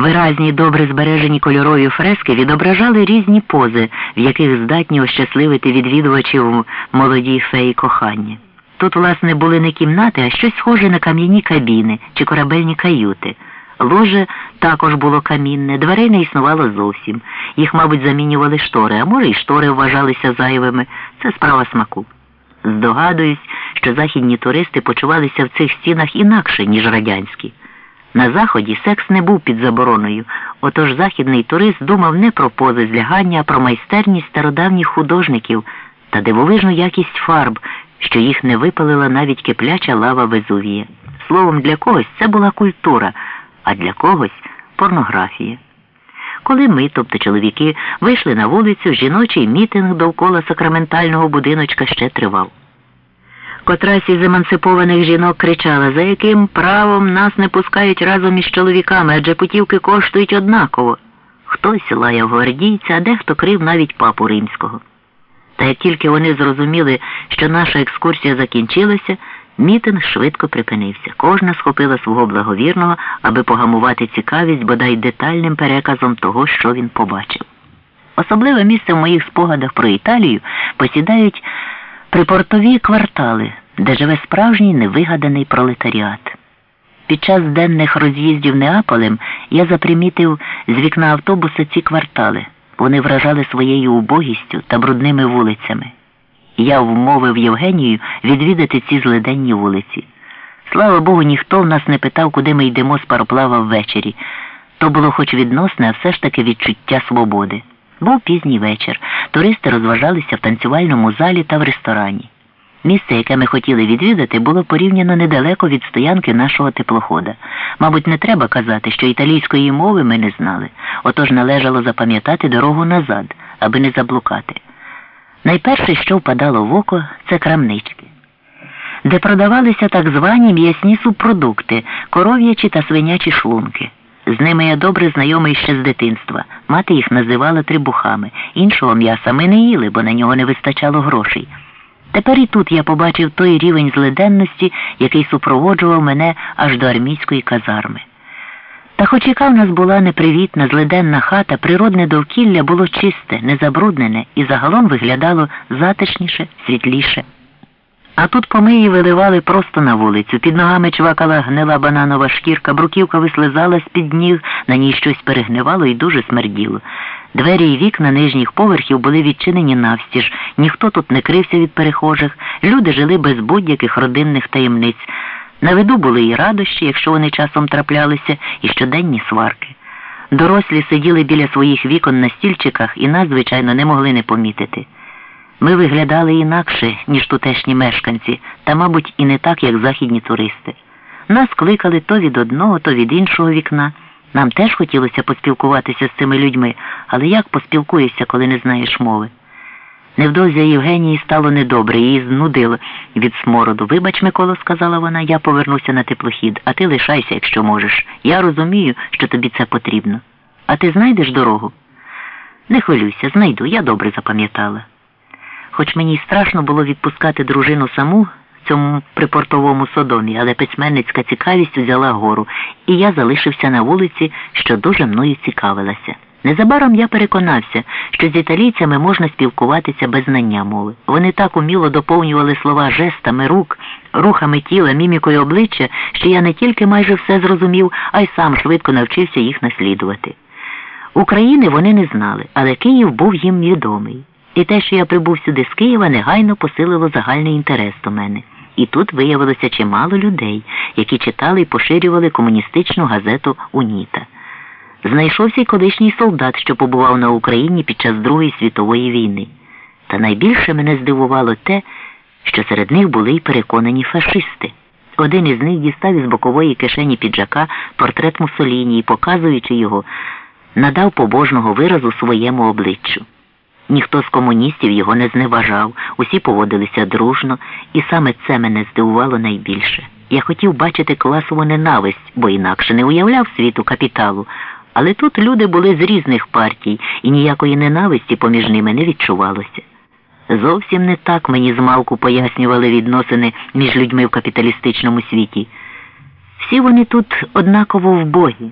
Виразні добре збережені кольорові фрески відображали різні пози, в яких здатні ощасливити відвідувачів молоді феї кохання. Тут, власне, були не кімнати, а щось схоже на кам'яні кабіни чи корабельні каюти. Ложе також було камінне, дверей не існувало зовсім. Їх, мабуть, замінювали штори, а може, і штори вважалися зайвими. Це справа смаку. Здогадуюсь, що західні туристи почувалися в цих стінах інакше, ніж радянські. На заході секс не був під забороною, отож західний турист думав не про пози злягання, а про майстерність стародавніх художників та дивовижну якість фарб, що їх не випалила навіть кипляча лава Везувія. Словом, для когось це була культура, а для когось порнографія. Коли ми, тобто чоловіки, вийшли на вулицю, жіночий мітинг довкола сакраментального будиночка ще тривав. Котрась із емансипованих жінок кричала, за яким правом нас не пускають разом із чоловіками, адже путівки коштують однаково. Хтось лаяв гвардійця, а дехто крив навіть папу римського. Та як тільки вони зрозуміли, що наша екскурсія закінчилася, мітинг швидко припинився. Кожна схопила свого благовірного, аби погамувати цікавість бодай детальним переказом того, що він побачив. Особливе місце в моїх спогадах про Італію посідають припортові квартали, де живе справжній невигаданий пролетаріат. Під час денних роз'їздів Неаполем я запримітив з вікна автобуса ці квартали. Вони вражали своєю убогістю та брудними вулицями. Я вмовив Євгенію відвідати ці злиденні вулиці. Слава Богу, ніхто в нас не питав, куди ми йдемо з пароплава ввечері. То було хоч відносне, а все ж таки відчуття свободи. Був пізній вечір. Туристи розважалися в танцювальному залі та в ресторані. Місце, яке ми хотіли відвідати, було порівняно недалеко від стоянки нашого теплохода. Мабуть, не треба казати, що італійської мови ми не знали, отож належало запам'ятати дорогу назад, аби не заблукати. Найперше, що впадало в око, це крамнички, де продавалися так звані м'ясні субпродукти, коров'ячі та свинячі шлунки. З ними я добре знайомий ще з дитинства. Мати їх називала трибухами. Іншого м'яса ми не їли, бо на нього не вистачало грошей. Тепер і тут я побачив той рівень злиденності, який супроводжував мене аж до армійської казарми. Та хоч яка в нас була непривітна, злиденна хата, природне довкілля було чисте, незабруднене і загалом виглядало затишніше, світліше. А тут помиї виливали просто на вулицю. Під ногами чвакала гнила бананова шкірка, бруківка вислизала з-під ніг, на ній щось перегнивало і дуже смерділо. Двері і вікна нижніх поверхів були відчинені навстіж, ніхто тут не крився від перехожих, люди жили без будь-яких родинних таємниць. На виду були і радощі, якщо вони часом траплялися, і щоденні сварки. Дорослі сиділи біля своїх вікон на стільчиках і нас, звичайно, не могли не помітити. Ми виглядали інакше, ніж тутешні мешканці, та, мабуть, і не так, як західні туристи. Нас кликали то від одного, то від іншого вікна. Нам теж хотілося поспілкуватися з цими людьми, але як поспілкуєшся, коли не знаєш мови? Невдовзі Євгенії стало недобре, її знудило від смороду. Вибач, Миколо, сказала вона, я повернуся на теплохід, а ти лишайся, якщо можеш. Я розумію, що тобі це потрібно. А ти знайдеш дорогу? Не хвилюйся, знайду, я добре запам'ятала. Хоч мені й страшно було відпускати дружину саму в цьому припортовому содомі, але письменницька цікавість взяла гору, і я залишився на вулиці, що дуже мною цікавилася. Незабаром я переконався, що з італійцями можна спілкуватися без знання мови. Вони так уміло доповнювали слова жестами рук, рухами тіла, мімікою обличчя, що я не тільки майже все зрозумів, а й сам швидко навчився їх наслідувати. України вони не знали, але Київ був їм відомий. І те, що я прибув сюди з Києва, негайно посилило загальний інтерес до мене. І тут виявилося чимало людей, які читали і поширювали комуністичну газету Уніта. Знайшовся й колишній солдат, що побував на Україні під час Другої світової війни. Та найбільше мене здивувало те, що серед них були й переконані фашисти. Один із них дістав із бокової кишені піджака портрет Мусоліні і, показуючи його, надав побожного виразу своєму обличчю. Ніхто з комуністів його не зневажав, усі поводилися дружно, і саме це мене здивувало найбільше. Я хотів бачити класову ненависть, бо інакше не уявляв світу капіталу. Але тут люди були з різних партій, і ніякої ненависті поміж ними не відчувалося. Зовсім не так мені змалку пояснювали відносини між людьми в капіталістичному світі. Всі вони тут однаково вбогі.